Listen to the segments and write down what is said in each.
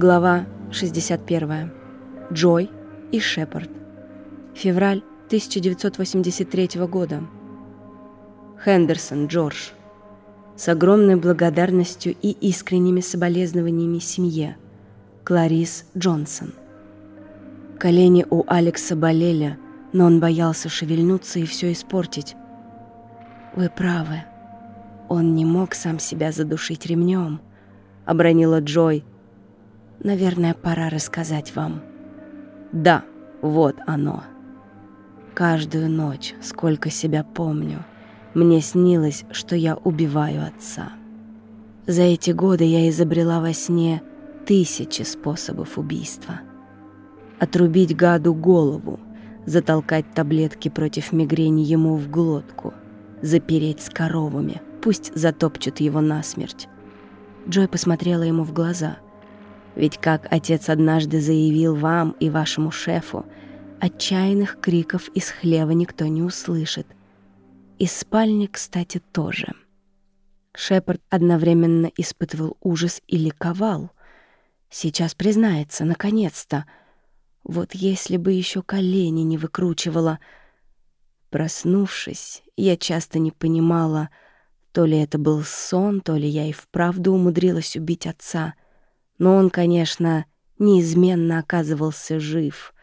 Глава 61. Джой и Шепард. Февраль 1983 года. Хендерсон Джордж. С огромной благодарностью и искренними соболезнованиями семье. Кларис Джонсон. Колени у Алекса болели, но он боялся шевельнуться и все испортить. «Вы правы. Он не мог сам себя задушить ремнем», — обронила Джой. «Наверное, пора рассказать вам». «Да, вот оно». Каждую ночь, сколько себя помню, мне снилось, что я убиваю отца. За эти годы я изобрела во сне тысячи способов убийства. Отрубить гаду голову, затолкать таблетки против мигрени ему в глотку, запереть с коровами, пусть затопчут его насмерть. Джой посмотрела ему в глаза. Ведь, как отец однажды заявил вам и вашему шефу, отчаянных криков из хлева никто не услышит. Из спальни, кстати, тоже. Шепард одновременно испытывал ужас и ликовал. Сейчас признается, наконец-то. Вот если бы еще колени не выкручивала. Проснувшись, я часто не понимала, то ли это был сон, то ли я и вправду умудрилась убить отца. Но он, конечно, неизменно оказывался жив —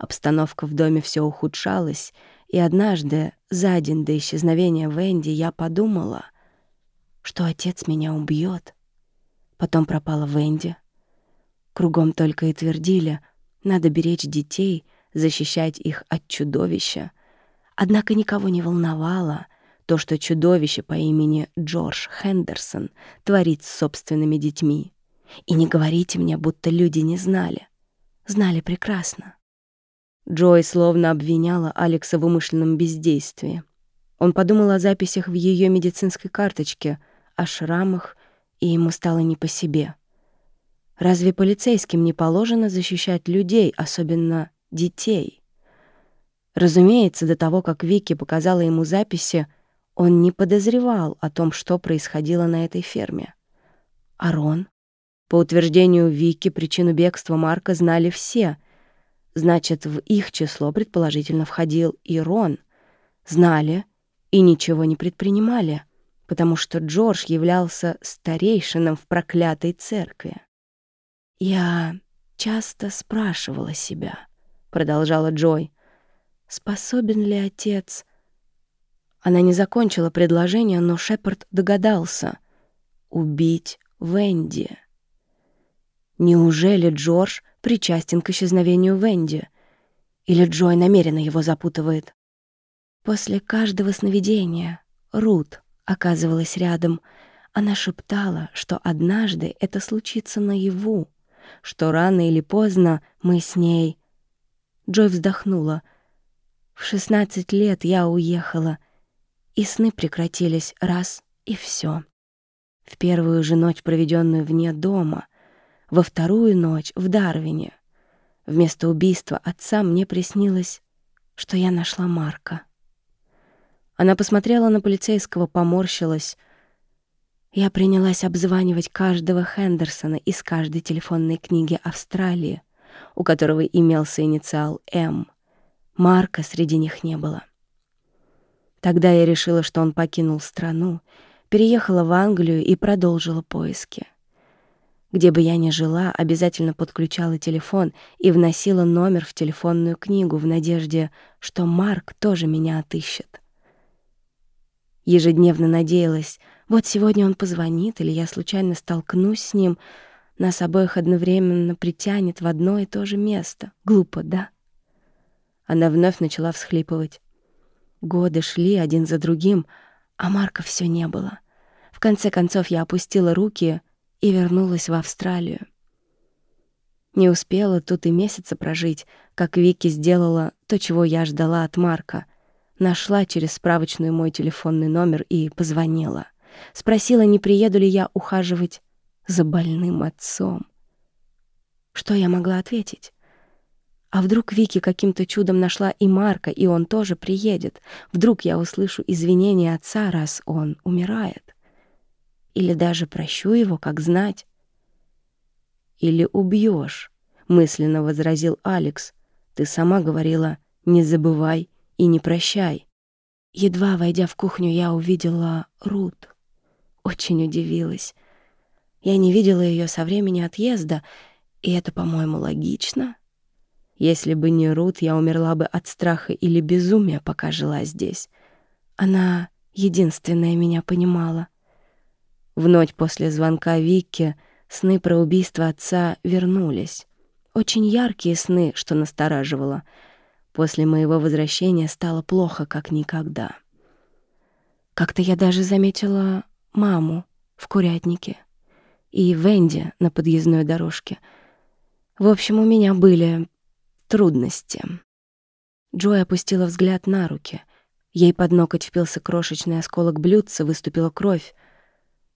Обстановка в доме все ухудшалась, и однажды, за день до исчезновения Венди, я подумала, что отец меня убьет. Потом пропала Венди. Кругом только и твердили, надо беречь детей, защищать их от чудовища. Однако никого не волновало то, что чудовище по имени Джордж Хендерсон творит с собственными детьми. И не говорите мне, будто люди не знали. Знали прекрасно. Джой словно обвиняла Алекса в умышленном бездействии. Он подумал о записях в ее медицинской карточке, о шрамах, и ему стало не по себе. Разве полицейским не положено защищать людей, особенно детей? Разумеется, до того, как Вики показала ему записи, он не подозревал о том, что происходило на этой ферме. Арон? По утверждению Вики, причину бегства Марка знали все — Значит, в их число предположительно входил и Рон. Знали и ничего не предпринимали, потому что Джордж являлся старейшином в проклятой церкви. «Я часто спрашивала себя», — продолжала Джой, «способен ли отец...» Она не закончила предложение, но Шепард догадался. «Убить Венди». Неужели Джордж причастен к исчезновению Венди. Или Джой намеренно его запутывает. После каждого сновидения Рут оказывалась рядом. Она шептала, что однажды это случится наяву, что рано или поздно мы с ней... Джой вздохнула. В шестнадцать лет я уехала, и сны прекратились раз и все. В первую же ночь, проведенную вне дома, во вторую ночь в Дарвине. Вместо убийства отца мне приснилось, что я нашла Марка. Она посмотрела на полицейского, поморщилась. Я принялась обзванивать каждого Хендерсона из каждой телефонной книги Австралии, у которого имелся инициал «М». Марка среди них не было. Тогда я решила, что он покинул страну, переехала в Англию и продолжила поиски. Где бы я ни жила, обязательно подключала телефон и вносила номер в телефонную книгу в надежде, что Марк тоже меня отыщет. Ежедневно надеялась, вот сегодня он позвонит, или я случайно столкнусь с ним, нас обоих одновременно притянет в одно и то же место. Глупо, да? Она вновь начала всхлипывать. Годы шли один за другим, а Марка все не было. В конце концов я опустила руки — и вернулась в Австралию. Не успела тут и месяца прожить, как Вики сделала то, чего я ждала от Марка. Нашла через справочную мой телефонный номер и позвонила. Спросила, не приеду ли я ухаживать за больным отцом. Что я могла ответить? А вдруг Вики каким-то чудом нашла и Марка, и он тоже приедет? Вдруг я услышу извинения отца, раз он умирает? Или даже прощу его, как знать. или убьешь, мысленно возразил Алекс. Ты сама говорила «не забывай и не прощай». Едва войдя в кухню, я увидела Рут. Очень удивилась. Я не видела ее со времени отъезда, и это, по-моему, логично. Если бы не Рут, я умерла бы от страха или безумия, пока жила здесь. Она единственная меня понимала. В ночь после звонка Викки сны про убийство отца вернулись. Очень яркие сны, что настораживало. После моего возвращения стало плохо, как никогда. Как-то я даже заметила маму в курятнике и Венди на подъездной дорожке. В общем, у меня были трудности. Джой опустила взгляд на руки. Ей под ноготь впился крошечный осколок блюдца, выступила кровь.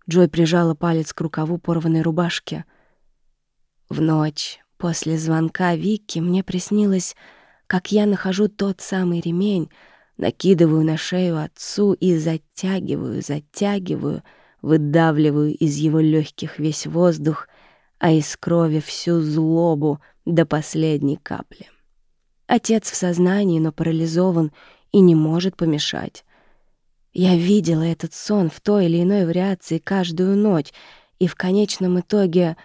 Джой прижала палец к рукаву порванной рубашки. В ночь после звонка Вики мне приснилось, как я нахожу тот самый ремень, накидываю на шею отцу и затягиваю, затягиваю, выдавливаю из его легких весь воздух, а из крови всю злобу до последней капли. Отец в сознании, но парализован и не может помешать. Я видела этот сон в той или иной вариации каждую ночь, и в конечном итоге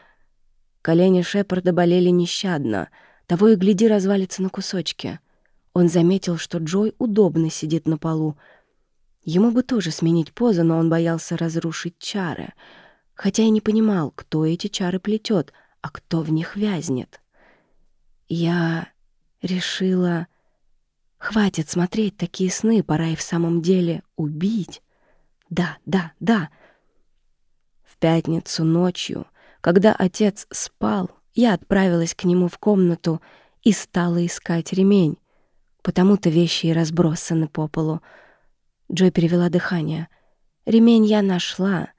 колени Шепарда болели нещадно, того и гляди развалится на кусочки. Он заметил, что Джой удобно сидит на полу. Ему бы тоже сменить позу, но он боялся разрушить чары, хотя и не понимал, кто эти чары плетет, а кто в них вязнет. Я решила... Хватит смотреть такие сны, пора и в самом деле убить. Да, да, да. В пятницу ночью, когда отец спал, я отправилась к нему в комнату и стала искать ремень. Потому-то вещи и разбросаны по полу. Джой перевела дыхание. Ремень я нашла,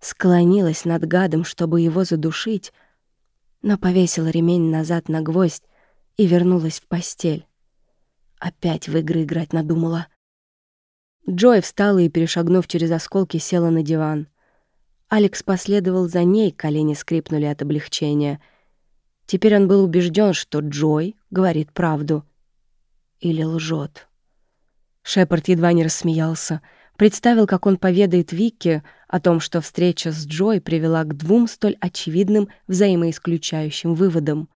склонилась над гадом, чтобы его задушить, но повесила ремень назад на гвоздь и вернулась в постель. Опять в игры играть надумала. Джой встала и, перешагнув через осколки, села на диван. Алекс последовал за ней, колени скрипнули от облегчения. Теперь он был убежден, что Джой говорит правду. Или лжет. Шепард едва не рассмеялся. Представил, как он поведает Вике о том, что встреча с Джой привела к двум столь очевидным взаимоисключающим выводам.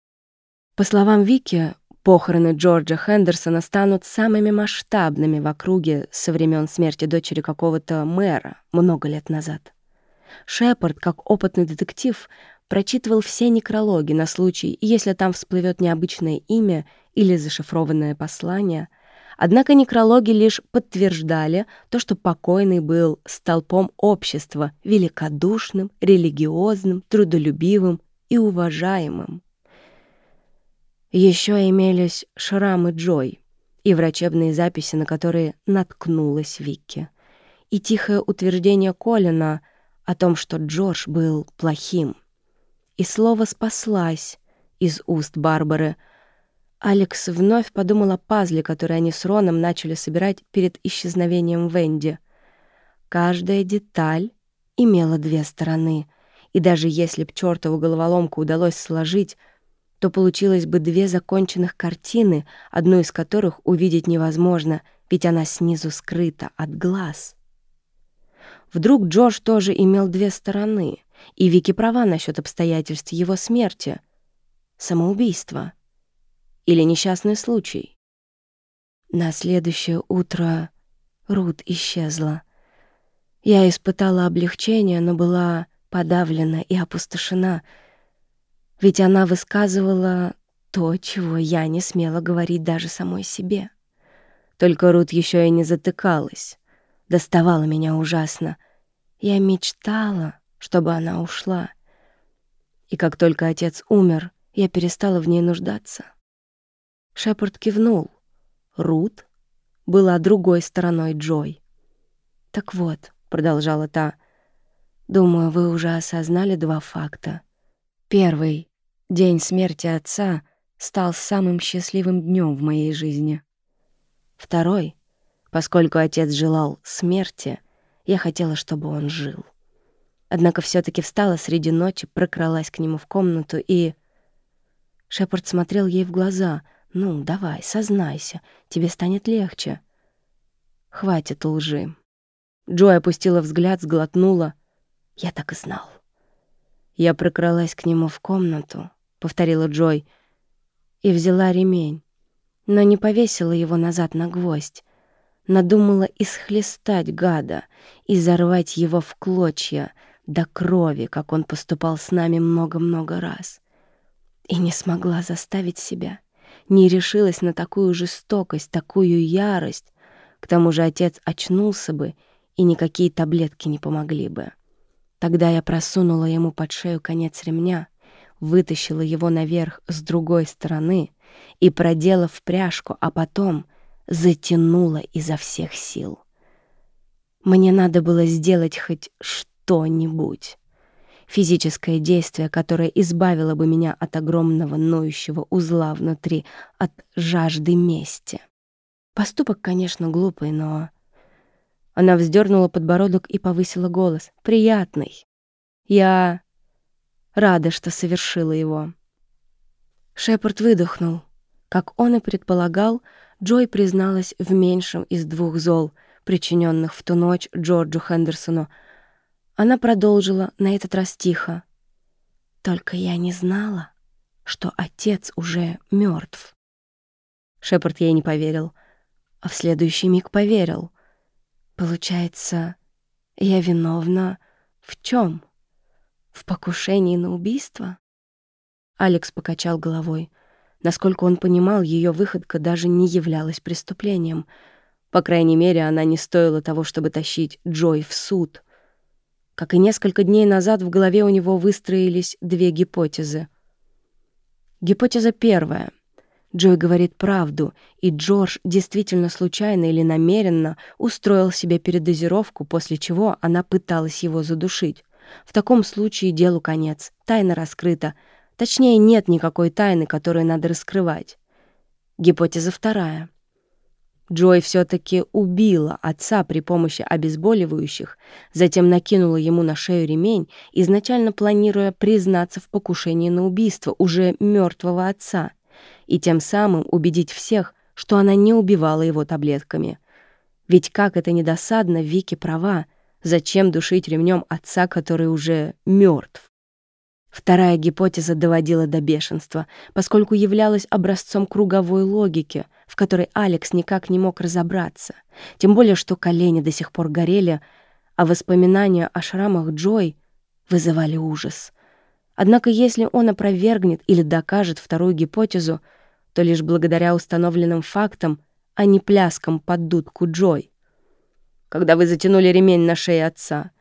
По словам Вики, Похороны Джорджа Хендерсона станут самыми масштабными в округе со времен смерти дочери какого-то мэра много лет назад. Шепард, как опытный детектив, прочитывал все некрологи на случай, если там всплывет необычное имя или зашифрованное послание. Однако некрологи лишь подтверждали то, что покойный был столпом общества, великодушным, религиозным, трудолюбивым и уважаемым. Еще имелись шрамы Джой и врачебные записи, на которые наткнулась Викки, и тихое утверждение Колина о том, что Джордж был плохим. И слово «спаслась» из уст Барбары. Алекс вновь подумал о пазле, который они с Роном начали собирать перед исчезновением Венди. Каждая деталь имела две стороны, и даже если б чертову головоломку удалось сложить — то получилось бы две законченных картины, одну из которых увидеть невозможно, ведь она снизу скрыта от глаз. Вдруг Джордж тоже имел две стороны, и Вики права насчет обстоятельств его смерти. Самоубийство. Или несчастный случай. На следующее утро Рут исчезла. Я испытала облегчение, но была подавлена и опустошена — ведь она высказывала то, чего я не смела говорить даже самой себе. Только Рут еще и не затыкалась. Доставала меня ужасно. Я мечтала, чтобы она ушла. И как только отец умер, я перестала в ней нуждаться. Шепард кивнул. Рут была другой стороной Джой. «Так вот», — продолжала та, — «думаю, вы уже осознали два факта. Первый День смерти отца стал самым счастливым днем в моей жизни. Второй, поскольку отец желал смерти, я хотела, чтобы он жил. Однако все таки встала среди ночи, прокралась к нему в комнату и... Шепард смотрел ей в глаза. «Ну, давай, сознайся, тебе станет легче». «Хватит лжи». Джой опустила взгляд, сглотнула. «Я так и знал». Я прокралась к нему в комнату, — повторила Джой, — и взяла ремень, но не повесила его назад на гвоздь. Надумала исхлестать гада и зарвать его в клочья до крови, как он поступал с нами много-много раз. И не смогла заставить себя, не решилась на такую жестокость, такую ярость. К тому же отец очнулся бы, и никакие таблетки не помогли бы. Тогда я просунула ему под шею конец ремня, вытащила его наверх с другой стороны и продела в пряжку, а потом затянула изо всех сил. Мне надо было сделать хоть что-нибудь. Физическое действие, которое избавило бы меня от огромного ноющего узла внутри, от жажды мести. Поступок, конечно, глупый, но она вздернула подбородок и повысила голос. «Приятный. Я рада, что совершила его». Шепард выдохнул. Как он и предполагал, Джой призналась в меньшем из двух зол, причиненных в ту ночь Джорджу Хендерсону. Она продолжила, на этот раз тихо. «Только я не знала, что отец уже мертв. Шепард ей не поверил, а в следующий миг поверил — Получается, я виновна в чем? В покушении на убийство? Алекс покачал головой. Насколько он понимал, ее выходка даже не являлась преступлением. По крайней мере, она не стоила того, чтобы тащить Джой в суд. Как и несколько дней назад, в голове у него выстроились две гипотезы. Гипотеза первая — Джой говорит правду, и Джордж действительно случайно или намеренно устроил себе передозировку, после чего она пыталась его задушить. В таком случае делу конец, тайна раскрыта. Точнее, нет никакой тайны, которую надо раскрывать. Гипотеза вторая. Джой все таки убила отца при помощи обезболивающих, затем накинула ему на шею ремень, изначально планируя признаться в покушении на убийство уже мертвого отца — и тем самым убедить всех, что она не убивала его таблетками. Ведь как это недосадно, Вики права. Зачем душить ремнем отца, который уже мертв? Вторая гипотеза доводила до бешенства, поскольку являлась образцом круговой логики, в которой Алекс никак не мог разобраться. Тем более, что колени до сих пор горели, а воспоминания о шрамах Джой вызывали ужас. Однако если он опровергнет или докажет вторую гипотезу, то лишь благодаря установленным фактам, а не пляскам под дудку Джой. Когда вы затянули ремень на шее отца,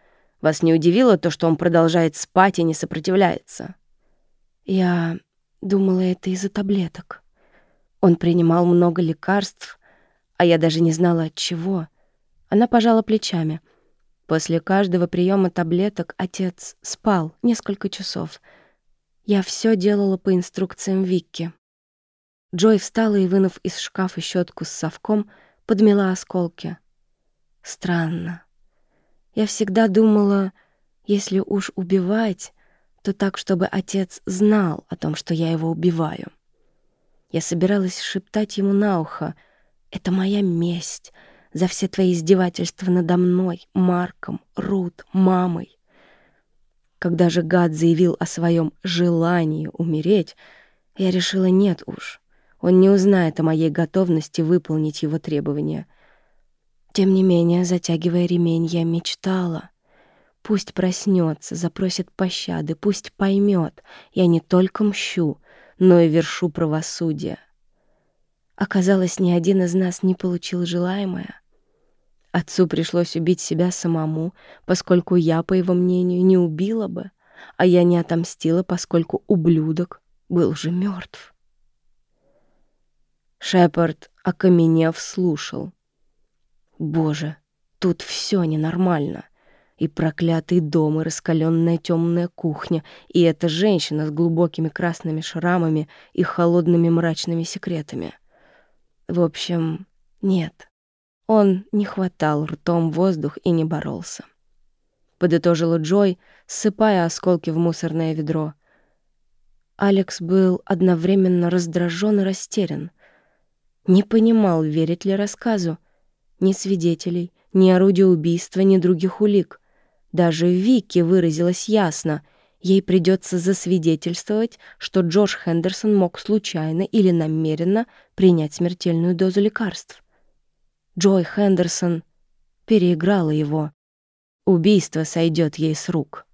вас не удивило то, что он продолжает спать и не сопротивляется? Я думала, это из-за таблеток. Он принимал много лекарств, а я даже не знала от чего. Она пожала плечами. После каждого приема таблеток отец спал несколько часов. Я все делала по инструкциям Викки. Джой встала и, вынув из шкафа щетку с совком, подмела осколки. Странно. Я всегда думала, если уж убивать, то так, чтобы отец знал о том, что я его убиваю. Я собиралась шептать ему на ухо «Это моя месть за все твои издевательства надо мной, Марком, Рут, мамой». Когда же гад заявил о своем желании умереть, я решила «нет уж». Он не узнает о моей готовности выполнить его требования. Тем не менее, затягивая ремень, я мечтала. Пусть проснется, запросит пощады, пусть поймет, я не только мщу, но и вершу правосудие. Оказалось, ни один из нас не получил желаемое. Отцу пришлось убить себя самому, поскольку я, по его мнению, не убила бы, а я не отомстила, поскольку ублюдок был уже мертв. Шепард, окаменев, слушал. Боже, тут все ненормально. И проклятый дом, и раскаленная темная кухня, и эта женщина с глубокими красными шрамами и холодными мрачными секретами. В общем, нет. Он не хватал ртом воздух и не боролся. — подытожила Джой, ссыпая осколки в мусорное ведро. Алекс был одновременно раздражен и растерян. Не понимал, верить ли рассказу. Ни свидетелей, ни орудия убийства, ни других улик. Даже Вики выразилась ясно. Ей придется засвидетельствовать, что Джош Хендерсон мог случайно или намеренно принять смертельную дозу лекарств. Джой Хендерсон переиграла его. Убийство сойдет ей с рук.